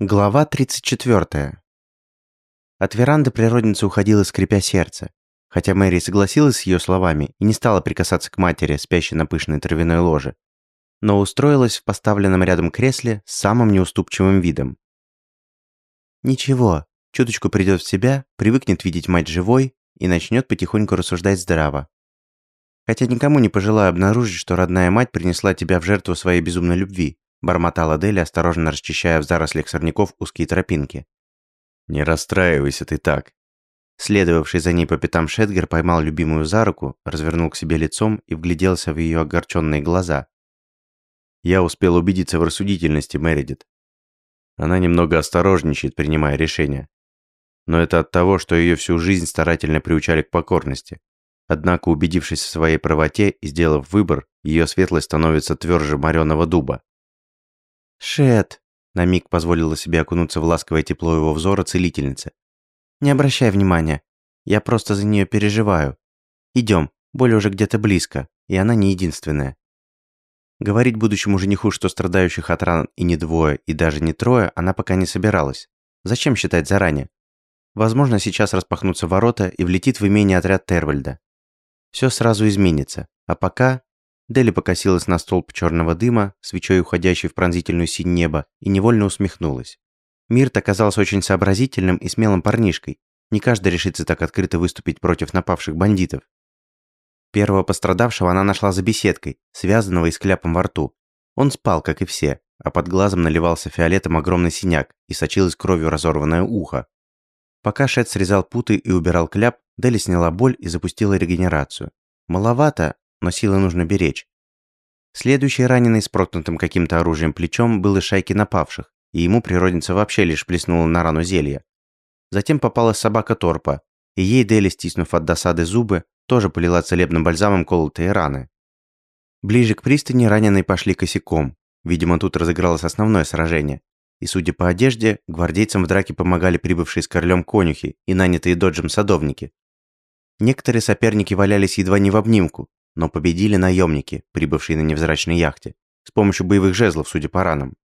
Глава 34. От веранды природница уходила, скрипя сердце. Хотя Мэри согласилась с ее словами и не стала прикасаться к матери, спящей на пышной травяной ложе, но устроилась в поставленном рядом кресле с самым неуступчивым видом. Ничего, чуточку придет в себя, привыкнет видеть мать живой и начнет потихоньку рассуждать здраво. Хотя никому не пожелаю обнаружить, что родная мать принесла тебя в жертву своей безумной любви, бормотала Дели, осторожно расчищая в зарослях сорняков узкие тропинки. «Не расстраивайся ты так». Следовавший за ней по пятам Шетгер поймал любимую за руку, развернул к себе лицом и вгляделся в ее огорченные глаза. «Я успел убедиться в рассудительности Мередит. Она немного осторожничает, принимая решения. Но это от того, что ее всю жизнь старательно приучали к покорности. Однако, убедившись в своей правоте и сделав выбор, ее светлость становится тверже мореного дуба. «Шет!» – на миг позволила себе окунуться в ласковое тепло его взора целительница. «Не обращай внимания. Я просто за нее переживаю. Идем, боль уже где-то близко, и она не единственная». Говорить будущему жениху, что страдающих от ран и не двое, и даже не трое, она пока не собиралась. Зачем считать заранее? Возможно, сейчас распахнутся ворота и влетит в имение отряд Тервальда. Все сразу изменится, а пока Дели покосилась на столб черного дыма, свечой уходящий в пронзительную синь небо, и невольно усмехнулась. Мирт оказался очень сообразительным и смелым парнишкой. Не каждый решится так открыто выступить против напавших бандитов. Первого пострадавшего она нашла за беседкой, связанного и с кляпом во рту. Он спал, как и все, а под глазом наливался фиолетом огромный синяк и сочилось кровью разорванное ухо. Пока Шет срезал путы и убирал кляп, Дели сняла боль и запустила регенерацию. Маловато, но силы нужно беречь. Следующий раненый с проткнутым каким-то оружием плечом был из шайки напавших, и ему природница вообще лишь плеснула на рану зелья. Затем попалась собака Торпа, и ей Дели, стиснув от досады зубы, тоже полила целебным бальзамом колотые раны. Ближе к пристани раненые пошли косяком. Видимо, тут разыгралось основное сражение. И, судя по одежде, гвардейцам в драке помогали прибывшие с королем конюхи и нанятые доджем садовники. Некоторые соперники валялись едва не в обнимку, но победили наемники, прибывшие на невзрачной яхте, с помощью боевых жезлов, судя по ранам.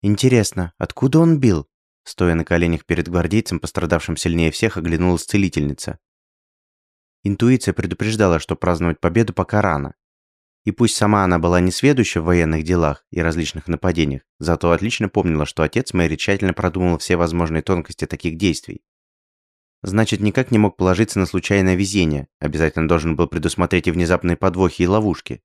Интересно, откуда он бил? Стоя на коленях перед гвардейцем, пострадавшим сильнее всех, оглянулась целительница. Интуиция предупреждала, что праздновать победу пока рано. И пусть сама она была не сведуща в военных делах и различных нападениях, зато отлично помнила, что отец Мэри тщательно продумал все возможные тонкости таких действий. Значит, никак не мог положиться на случайное везение, обязательно должен был предусмотреть и внезапные подвохи и ловушки.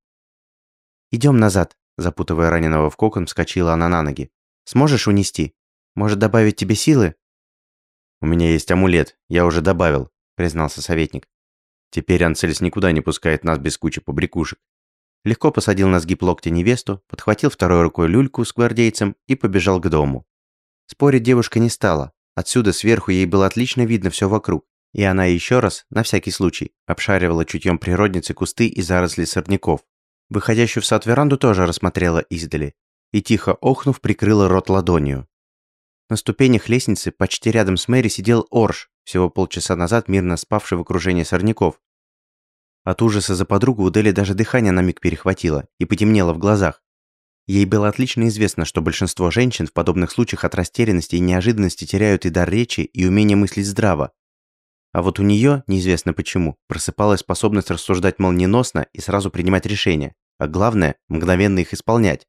«Идем назад», – запутывая раненого в кокон, вскочила она на ноги. «Сможешь унести? Может, добавить тебе силы?» «У меня есть амулет, я уже добавил», – признался советник. «Теперь Анцельс никуда не пускает нас без кучи побрякушек». Легко посадил на сгиб локтя невесту, подхватил второй рукой люльку с гвардейцем и побежал к дому. Спорить девушка не стала, Отсюда сверху ей было отлично видно все вокруг, и она еще раз, на всякий случай, обшаривала чутьем природницы кусты и заросли сорняков. Выходящую в сад веранду тоже рассмотрела издали и, тихо охнув, прикрыла рот ладонью. На ступенях лестницы почти рядом с Мэри сидел Орш, всего полчаса назад мирно спавший в окружении сорняков. От ужаса за подругу у Дели даже дыхание на миг перехватило и потемнело в глазах. Ей было отлично известно, что большинство женщин в подобных случаях от растерянности и неожиданности теряют и дар речи, и умение мыслить здраво. А вот у нее, неизвестно почему, просыпалась способность рассуждать молниеносно и сразу принимать решения, а главное, мгновенно их исполнять.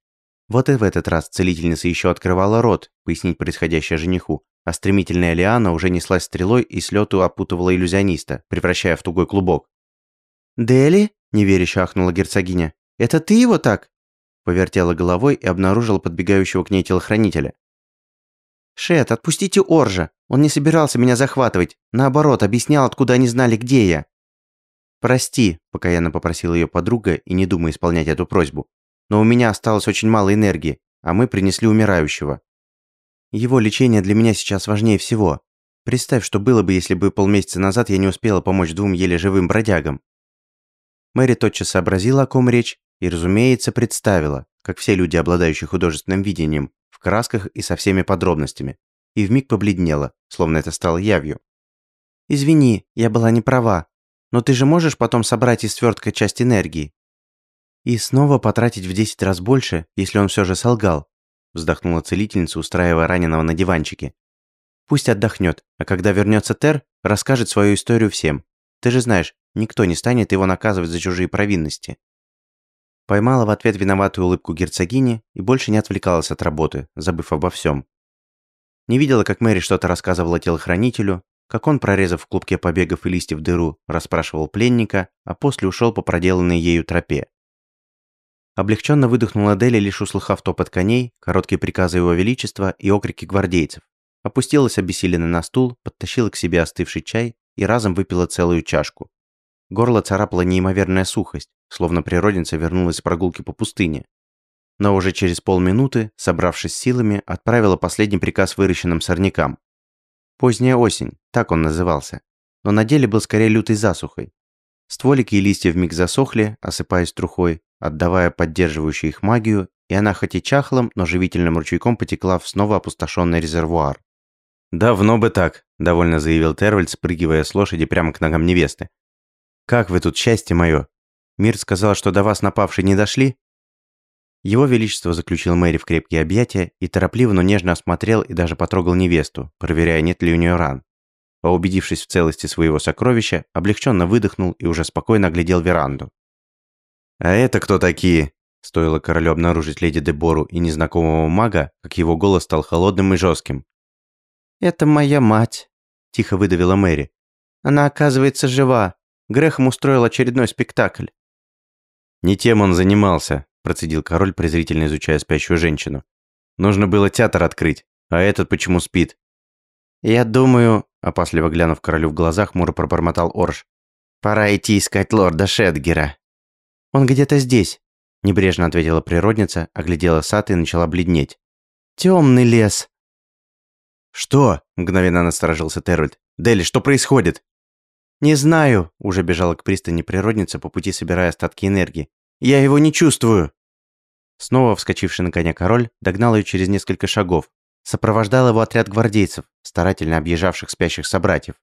Вот и в этот раз целительница еще открывала рот, пояснить происходящее жениху, а стремительная Лиана уже неслась стрелой и с лету опутывала иллюзиониста, превращая в тугой клубок. «Дели?» – неверяще ахнула герцогиня. «Это ты его так?» Повертела головой и обнаружила подбегающего к ней телохранителя. «Шет, отпустите Оржа! Он не собирался меня захватывать. Наоборот, объяснял, откуда они знали, где я». «Прости», – покаянно попросила ее подруга и не думая исполнять эту просьбу. «Но у меня осталось очень мало энергии, а мы принесли умирающего. Его лечение для меня сейчас важнее всего. Представь, что было бы, если бы полмесяца назад я не успела помочь двум еле живым бродягам». Мэри тотчас сообразила, о ком речь, и, разумеется, представила, как все люди, обладающие художественным видением, в красках и со всеми подробностями, и вмиг побледнела, словно это стало явью. «Извини, я была не права, но ты же можешь потом собрать из свертка часть энергии?» И снова потратить в 10 раз больше, если он все же солгал. вздохнула целительница, устраивая раненого на диванчике. «Пусть отдохнет, а когда вернется Тер, расскажет свою историю всем. Ты же знаешь, никто не станет его наказывать за чужие провинности». Поймала в ответ виноватую улыбку герцогини и больше не отвлекалась от работы, забыв обо всем. Не видела, как Мэри что-то рассказывала телохранителю, как он, прорезав в клубке побегов и листьев дыру, расспрашивал пленника, а после ушел по проделанной ею тропе. Облегченно выдохнула Дели, лишь услыхав топот коней, короткие приказы его величества и окрики гвардейцев. Опустилась обессиленно на стул, подтащила к себе остывший чай и разом выпила целую чашку. Горло царапала неимоверная сухость, словно природница вернулась с прогулки по пустыне. Но уже через полминуты, собравшись силами, отправила последний приказ выращенным сорнякам. Поздняя осень, так он назывался. Но на деле был скорее лютой засухой. Стволики и листья вмиг засохли, осыпаясь трухой, отдавая поддерживающую их магию, и она хоть и чахлым, но живительным ручейком потекла в снова опустошенный резервуар. «Давно бы так», – довольно заявил Тервальд, спрыгивая с лошади прямо к ногам невесты. «Как вы тут, счастье мое! Мир сказал, что до вас напавшие не дошли?» Его Величество заключил Мэри в крепкие объятия и торопливо, но нежно осмотрел и даже потрогал невесту, проверяя, нет ли у нее ран. А убедившись в целости своего сокровища, облегченно выдохнул и уже спокойно оглядел веранду. «А это кто такие?» Стоило королю обнаружить леди Дебору и незнакомого мага, как его голос стал холодным и жестким. «Это моя мать», – тихо выдавила Мэри. «Она, оказывается, жива. Грехом устроил очередной спектакль». «Не тем он занимался», – процедил король, презрительно изучая спящую женщину. «Нужно было театр открыть, а этот почему спит?» «Я думаю», – опасливо глянув королю в глазах, муро пробормотал Орш. «Пора идти искать лорда Шедгера». «Он где-то здесь», – небрежно ответила природница, оглядела сад и начала бледнеть. «Темный лес». «Что?» – мгновенно насторожился Тервальд. «Дели, что происходит?» «Не знаю», – уже бежала к пристани природница, по пути собирая остатки энергии. «Я его не чувствую». Снова вскочивший на коня король догнал ее через несколько шагов. Сопровождал его отряд гвардейцев, старательно объезжавших спящих собратьев.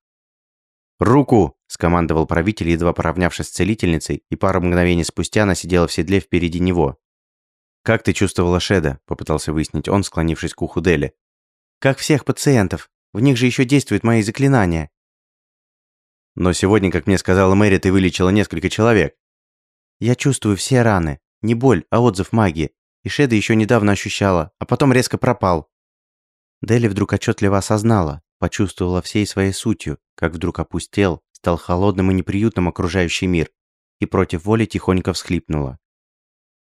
«Руку!» – скомандовал правитель, едва поравнявшись с целительницей, и пару мгновений спустя она сидела в седле впереди него. «Как ты чувствовала Шеда?» – попытался выяснить он, склонившись к уху Дели. «Как всех пациентов. В них же еще действуют мои заклинания. Но сегодня, как мне сказала Мэри, ты вылечила несколько человек. Я чувствую все раны. Не боль, а отзыв магии. И Шеда еще недавно ощущала, а потом резко пропал. Дели вдруг отчетливо осознала, почувствовала всей своей сутью, как вдруг опустел, стал холодным и неприютным окружающий мир, и против воли тихонько всхлипнула.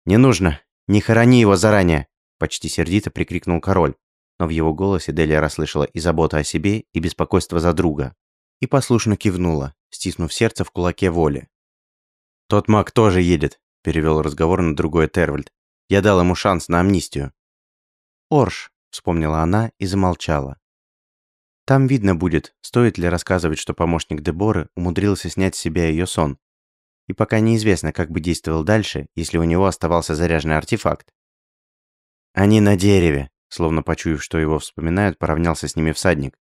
«Не нужно! Не хорони его заранее!» Почти сердито прикрикнул король, но в его голосе Делия расслышала и заботу о себе, и беспокойство за друга и послушно кивнула, стиснув сердце в кулаке воли. «Тот маг тоже едет», – перевел разговор на другой Тервальд. «Я дал ему шанс на амнистию». «Орш», – вспомнила она и замолчала. Там видно будет, стоит ли рассказывать, что помощник Деборы умудрился снять с себя ее сон. И пока неизвестно, как бы действовал дальше, если у него оставался заряженный артефакт. «Они на дереве», словно почуяв, что его вспоминают, поравнялся с ними всадник.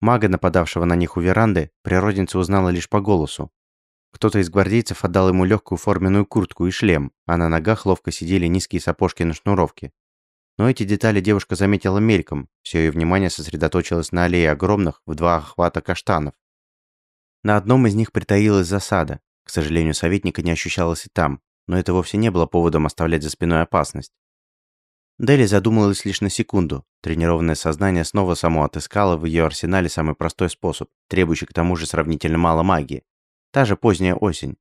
Мага, нападавшего на них у веранды, природница узнала лишь по голосу. Кто-то из гвардейцев отдал ему легкую форменную куртку и шлем, а на ногах ловко сидели низкие сапожки на шнуровке. Но эти детали девушка заметила мельком, все ее внимание сосредоточилось на аллее огромных в два охвата каштанов. На одном из них притаилась засада. К сожалению, советника не ощущалось и там, но это вовсе не было поводом оставлять за спиной опасность. Дели задумалась лишь на секунду. Тренированное сознание снова само отыскало в ее арсенале самый простой способ, требующий к тому же сравнительно мало магии. Та же поздняя осень.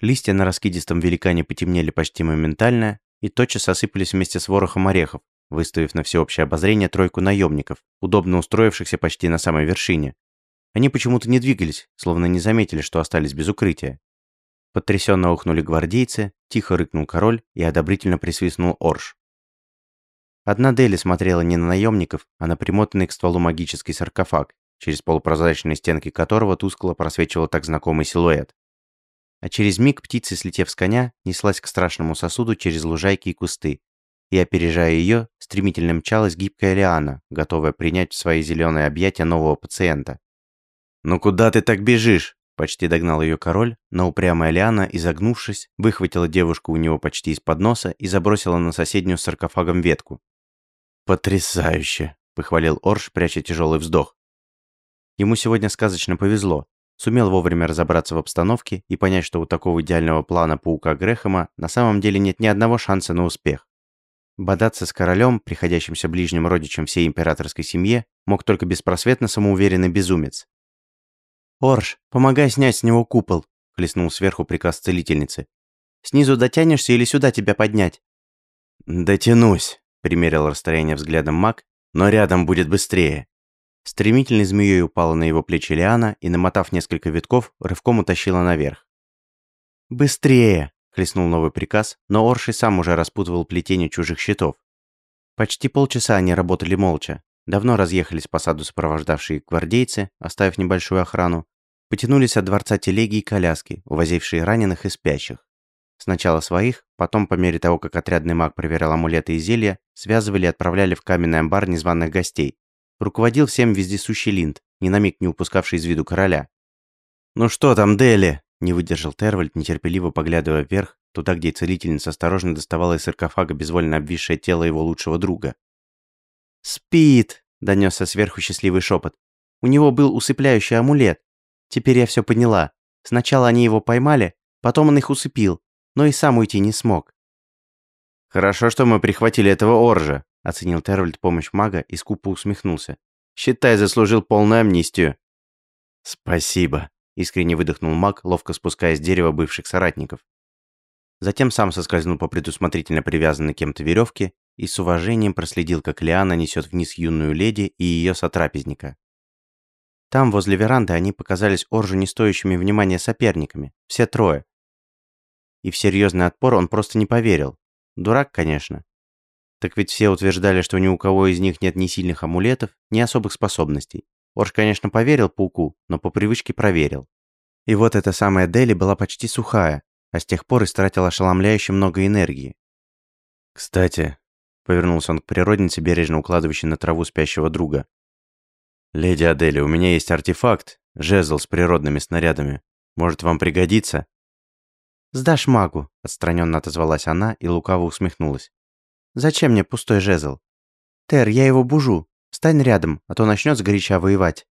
Листья на раскидистом великане потемнели почти моментально и тотчас осыпались вместе с ворохом орехов, выставив на всеобщее обозрение тройку наемников, удобно устроившихся почти на самой вершине. Они почему-то не двигались, словно не заметили, что остались без укрытия. Потрясенно ухнули гвардейцы, тихо рыкнул король и одобрительно присвистнул Орш. Одна Дели смотрела не на наемников, а на примотанный к стволу магический саркофаг, через полупрозрачные стенки которого тускло просвечивал так знакомый силуэт. А через миг птица, слетев с коня, неслась к страшному сосуду через лужайки и кусты, и, опережая ее, стремительно мчалась гибкая лиана, готовая принять в свои зеленые объятия нового пациента. «Ну куда ты так бежишь?» Почти догнал ее король, но упрямая Лиана, изогнувшись, выхватила девушку у него почти из-под носа и забросила на соседнюю с саркофагом ветку. «Потрясающе!» – похвалил Орш, пряча тяжелый вздох. Ему сегодня сказочно повезло. Сумел вовремя разобраться в обстановке и понять, что у такого идеального плана паука Грэхэма на самом деле нет ни одного шанса на успех. Бодаться с королем, приходящимся ближним родичем всей императорской семье, мог только беспросветно самоуверенный безумец. «Орш, помогай снять с него купол», – хлестнул сверху приказ целительницы. «Снизу дотянешься или сюда тебя поднять?» «Дотянусь», – примерил расстояние взглядом маг, «но рядом будет быстрее». Стремительной змеей упала на его плечи Лиана и, намотав несколько витков, рывком утащила наверх. «Быстрее!» – хлестнул новый приказ, но Орши сам уже распутывал плетение чужих щитов. Почти полчаса они работали молча. Давно разъехались по саду сопровождавшие гвардейцы, оставив небольшую охрану. Потянулись от дворца телеги и коляски, увозившие раненых и спящих. Сначала своих, потом, по мере того, как отрядный маг проверял амулеты и зелья, связывали и отправляли в каменный амбар незваных гостей, Руководил всем вездесущий Линд, ни на миг не упускавший из виду короля. «Ну что там, Дели?» – не выдержал Тервальд, нетерпеливо поглядывая вверх, туда, где целительница осторожно доставала из саркофага безвольно обвисшее тело его лучшего друга. «Спит!» – донесся сверху счастливый шепот. «У него был усыпляющий амулет. Теперь я все поняла. Сначала они его поймали, потом он их усыпил, но и сам уйти не смог». «Хорошо, что мы прихватили этого Оржа», Оценил Тервальд помощь мага и скупо усмехнулся. «Считай, заслужил полную амнистию». «Спасибо», — искренне выдохнул маг, ловко спускаясь с дерева бывших соратников. Затем сам соскользнул по предусмотрительно привязанной кем-то веревке и с уважением проследил, как Лиана несет вниз юную леди и ее сотрапезника. Там, возле веранды, они показались Оржу не стоящими внимания соперниками, все трое. И в серьезный отпор он просто не поверил. Дурак, конечно, так ведь все утверждали, что ни у кого из них нет ни сильных амулетов, ни особых способностей. Орш, конечно, поверил пауку, но по привычке проверил. И вот эта самая Дели была почти сухая, а с тех пор истратила ошеломляюще много энергии. «Кстати», — повернулся он к природнице, бережно укладывающей на траву спящего друга. «Леди Адели, у меня есть артефакт, жезл с природными снарядами. Может, вам пригодится?» «Сдашь магу», — отстраненно отозвалась она и лукаво усмехнулась. Зачем мне пустой жезл? Тер, я его бужу. Стань рядом, а то начнет сгоряча воевать.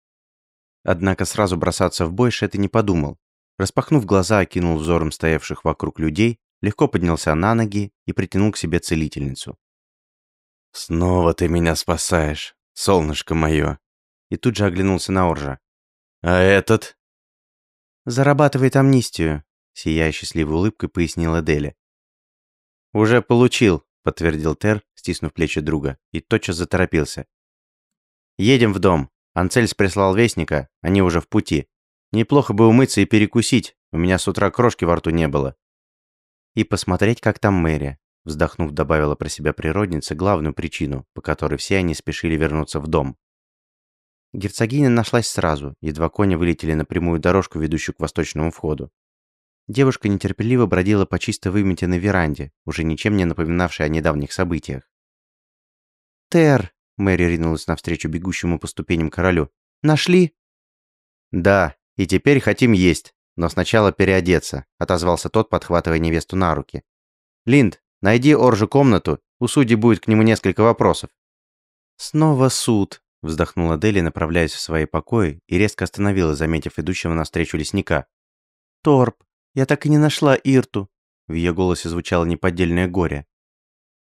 Однако сразу бросаться в бой Шет и не подумал. Распахнув глаза, окинул взором стоявших вокруг людей, легко поднялся на ноги и притянул к себе целительницу. «Снова ты меня спасаешь, солнышко мое!» И тут же оглянулся на Оржа. «А этот?» «Зарабатывает амнистию», — сияя счастливой улыбкой пояснила Дели. «Уже получил», — подтвердил Тер, стиснув плечи друга, и тотчас заторопился. «Едем в дом. Анцельс прислал вестника, они уже в пути. Неплохо бы умыться и перекусить, у меня с утра крошки во рту не было». «И посмотреть, как там Мэри», — вздохнув, добавила про себя природница главную причину, по которой все они спешили вернуться в дом. Герцогиня нашлась сразу, едва кони вылетели на прямую дорожку, ведущую к восточному входу. Девушка нетерпеливо бродила по чисто выметенной веранде, уже ничем не напоминавшей о недавних событиях. «Тер!» — Мэри ринулась навстречу бегущему по ступеням королю. «Нашли?» «Да, и теперь хотим есть, но сначала переодеться», — отозвался тот, подхватывая невесту на руки. «Линд, найди Оржу комнату, у судьи будет к нему несколько вопросов». «Снова суд», — вздохнула Дели, направляясь в свои покои, и резко остановилась, заметив идущего навстречу лесника. «Торп, я так и не нашла Ирту». В ее голосе звучало неподдельное горе.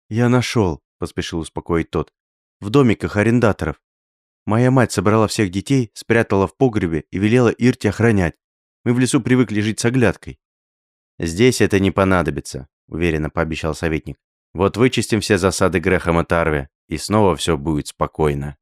«Я нашел», – поспешил успокоить тот. «В домиках арендаторов. Моя мать собрала всех детей, спрятала в погребе и велела Ирте охранять. Мы в лесу привыкли жить с оглядкой». «Здесь это не понадобится», – уверенно пообещал советник. «Вот вычистим все засады Грэхэма Тарве, и снова все будет спокойно».